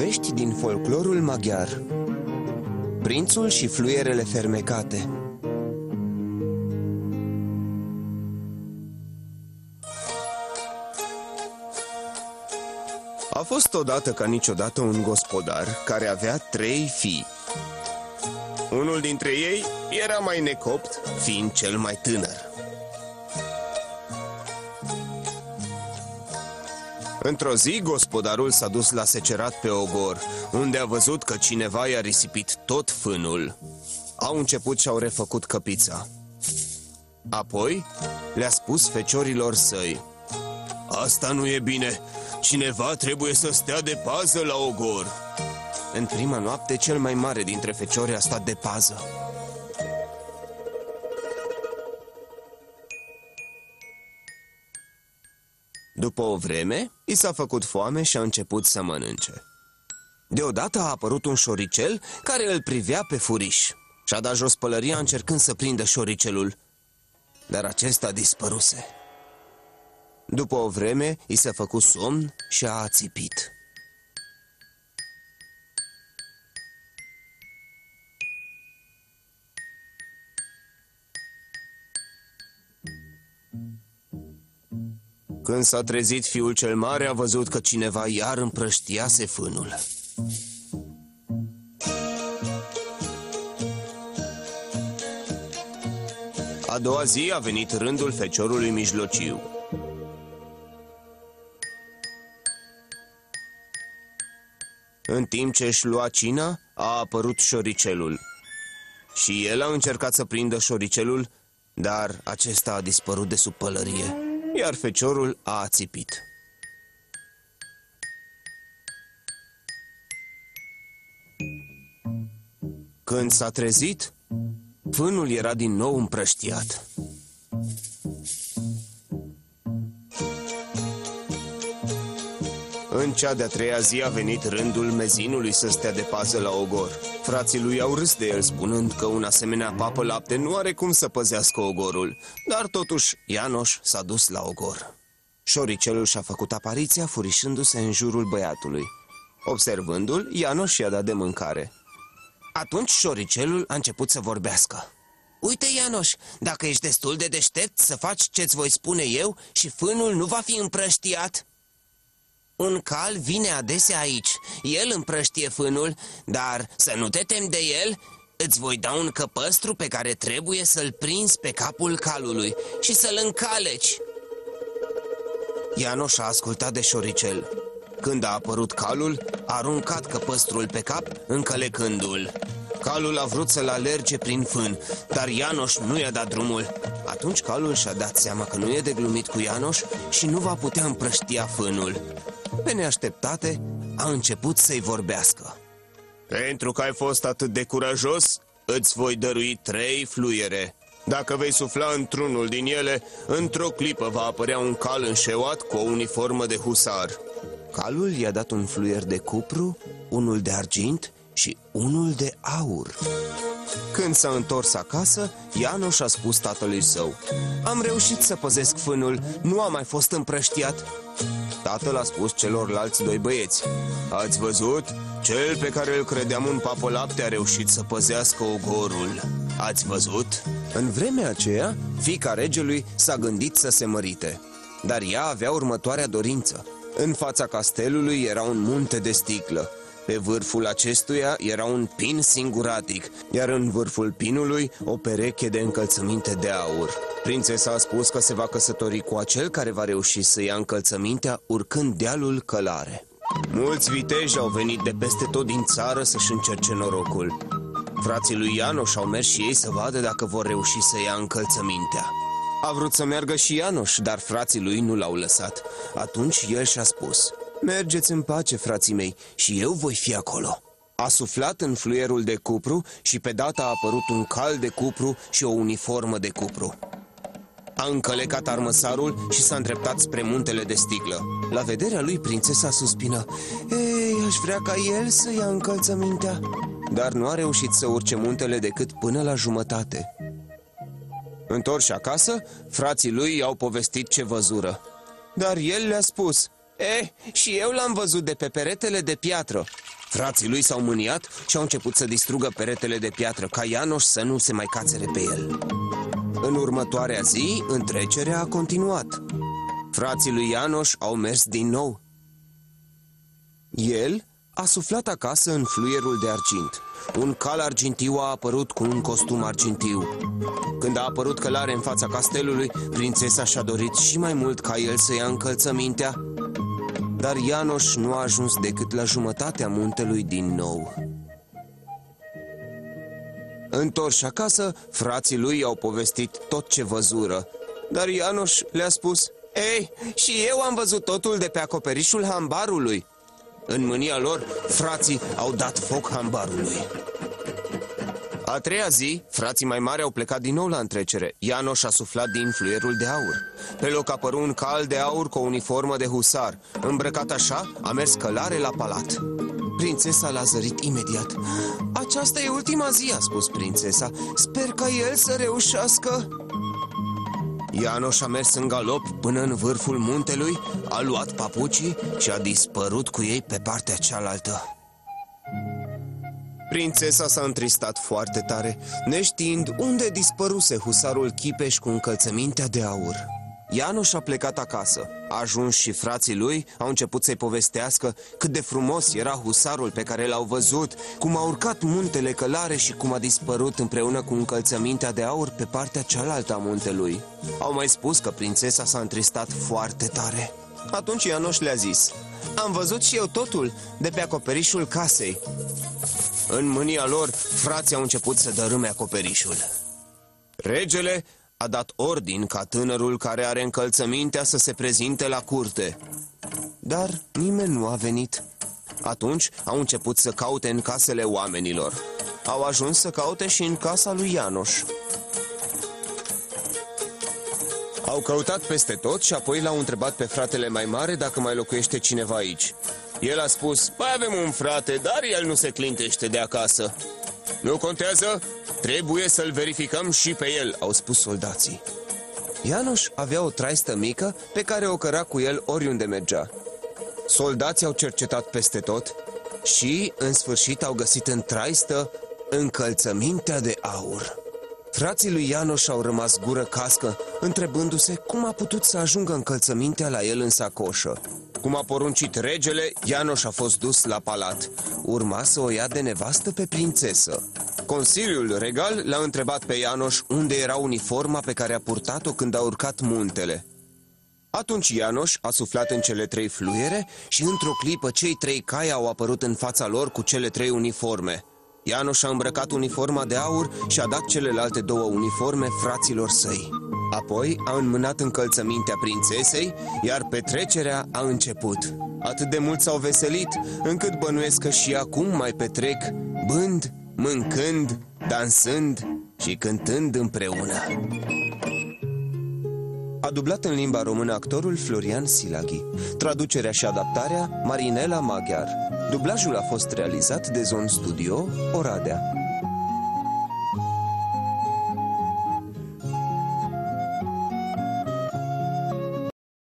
Povești din folclorul maghiar Prințul și fluierele fermecate A fost odată ca niciodată un gospodar care avea trei fii. Unul dintre ei era mai necopt, fiind cel mai tânăr. Într-o zi, gospodarul s-a dus la secerat pe ogor, unde a văzut că cineva i-a risipit tot fânul. Au început și au refăcut căpița. Apoi le-a spus feciorilor săi, Asta nu e bine, cineva trebuie să stea de pază la ogor. În prima noapte, cel mai mare dintre feciori a stat de pază. După o vreme, i s-a făcut foame și a început să mănânce. Deodată a apărut un șoricel care îl privea pe furiș. Și-a dat jos pălăria încercând să prindă șoricelul, dar acesta dispăruse. După o vreme, i s-a făcut somn și a ațipit. Când s-a trezit fiul cel mare, a văzut că cineva iar împrăștiase fânul. A doua zi a venit rândul feciorului mijlociu. În timp ce își lua cina, a apărut șoricelul. Și el a încercat să prindă șoricelul, dar acesta a dispărut de sub pălărie iar feciorul a ațipit. Când s-a trezit, fânul era din nou împrăștiat. În cea de-a treia zi a venit rândul mezinului să stea de pază la ogor. Frații lui au râs de el, spunând că un asemenea papă lapte nu are cum să păzească ogorul. Dar totuși, Ianoș s-a dus la ogor. Șoricelul și-a făcut apariția furișându-se în jurul băiatului. Observându-l, Ianoș i-a dat de mâncare. Atunci șoricelul a început să vorbească. Uite, Ianoș, dacă ești destul de deștept să faci ce-ți voi spune eu și fânul nu va fi împrăștiat, un cal vine adesea aici. El împrăștie fânul, dar să nu te temi de el, îți voi da un căpăstru pe care trebuie să-l prinzi pe capul calului și să-l încaleci. Ianoș a ascultat de șoricel. Când a apărut calul, a aruncat căpăstrul pe cap, încălecându-l. Calul a vrut să-l alerge prin fân, dar Ianoș nu i-a dat drumul. Atunci calul și-a dat seama că nu e de glumit cu Ianoș și nu va putea împrăștia fânul. Pe neașteptate, a început să-i vorbească. Pentru că ai fost atât de curajos, îți voi dărui trei fluiere. Dacă vei sufla într-unul din ele, într-o clipă va apărea un cal înșeuat cu o uniformă de husar. Calul i-a dat un fluier de cupru, unul de argint și unul de aur. Când s-a întors acasă, Ianoș a spus tatălui său Am reușit să păzesc fânul, nu a mai fost împrăștiat Tatăl a spus celorlalți doi băieți Ați văzut? Cel pe care îl credeam un papă lapte a reușit să păzească ogorul Ați văzut? În vremea aceea, fica regelui s-a gândit să se mărite Dar ea avea următoarea dorință În fața castelului era un munte de sticlă pe vârful acestuia era un pin singuratic, iar în vârful pinului o pereche de încălțăminte de aur. Prințesa a spus că se va căsători cu acel care va reuși să ia încălțămintea urcând dealul călare. Mulți viteji au venit de peste tot din țară să-și încerce norocul. Frații lui Ianoș au mers și ei să vadă dacă vor reuși să ia încălțămintea. A vrut să meargă și Ianoș, dar frații lui nu l-au lăsat. Atunci el și-a spus, Mergeți în pace, frații mei, și eu voi fi acolo. A suflat în fluierul de cupru și pe data a apărut un cal de cupru și o uniformă de cupru. A încălecat armăsarul și s-a îndreptat spre muntele de sticlă. La vederea lui, prințesa suspină. Ei, aș vrea ca el să ia încălțămintea. Dar nu a reușit să urce muntele decât până la jumătate. Întorși acasă, frații lui i-au povestit ce văzură. Dar el le-a spus, Eh, și eu l-am văzut de pe peretele de piatră. Frații lui s-au mâniat și au început să distrugă peretele de piatră ca Ianoș să nu se mai cațere pe el. În următoarea zi, întrecerea a continuat. Frații lui Ianoș au mers din nou. El a suflat acasă în fluierul de argint. Un cal argintiu a apărut cu un costum argintiu. Când a apărut călare în fața castelului, prințesa și-a dorit și mai mult ca el să ia încălțămintea, dar Ianoș nu a ajuns decât la jumătatea muntelui din nou. Întorși acasă, frații lui i-au povestit tot ce văzură, dar Ianoș le-a spus Ei, și eu am văzut totul de pe acoperișul hambarului în mânia lor, frații au dat foc hambarului. A treia zi, frații mai mari au plecat din nou la întrecere. Ianoș a suflat din fluierul de aur. Pe loc apăru un cal de aur cu o uniformă de husar. Îmbrăcat așa, a mers călare la palat. Prințesa l-a zărit imediat. Aceasta e ultima zi, a spus prințesa. Sper ca el să reușească. Ianoș a mers în galop până în vârful muntelui, a luat papucii și a dispărut cu ei pe partea cealaltă. Prințesa s-a întristat foarte tare, neștiind unde dispăruse husarul Chipeș cu încălțămintea de aur. Ianoș a plecat acasă. A ajuns și frații lui au început să-i povestească cât de frumos era husarul pe care l-au văzut, cum a urcat muntele călare și cum a dispărut împreună cu încălțămintea de aur pe partea cealaltă a muntelui. Au mai spus că prințesa s-a întristat foarte tare. Atunci Ianoș le-a zis, Am văzut și eu totul de pe acoperișul casei. În mânia lor, frații au început să dărâme acoperișul. Regele a dat ordin ca tânărul care are încălțămintea să se prezinte la curte. Dar nimeni nu a venit. Atunci au început să caute în casele oamenilor. Au ajuns să caute și în casa lui Ianoș. Au căutat peste tot și apoi l-au întrebat pe fratele mai mare dacă mai locuiește cineva aici. El a spus, mai avem un frate, dar el nu se clintește de acasă. Nu contează, trebuie să-l verificăm și pe el, au spus soldații. Ianoș avea o traistă mică pe care o căra cu el oriunde mergea. Soldații au cercetat peste tot și, în sfârșit, au găsit în traistă încălțămintea de aur. Frații lui Ianoș au rămas gură cască, întrebându-se cum a putut să ajungă încălțămintea la el în sacoșă. Cum a poruncit regele, Ianoș a fost dus la palat. Urma să o ia de nevastă pe prințesă. Consiliul regal l-a întrebat pe Ianoș unde era uniforma pe care a purtat-o când a urcat muntele. Atunci Ianoș a suflat în cele trei fluiere și într-o clipă cei trei cai au apărut în fața lor cu cele trei uniforme. Ianoș a îmbrăcat uniforma de aur și a dat celelalte două uniforme fraților săi. Apoi a înmânat încălțămintea prințesei, iar petrecerea a început. Atât de mult s-au veselit, încât bănuiesc că și acum mai petrec, bând, mâncând, dansând și cântând împreună. A dublat în limba română actorul Florian Silaghi. Traducerea și adaptarea Marinela Maghiar. Dublajul a fost realizat de Zon Studio Oradea.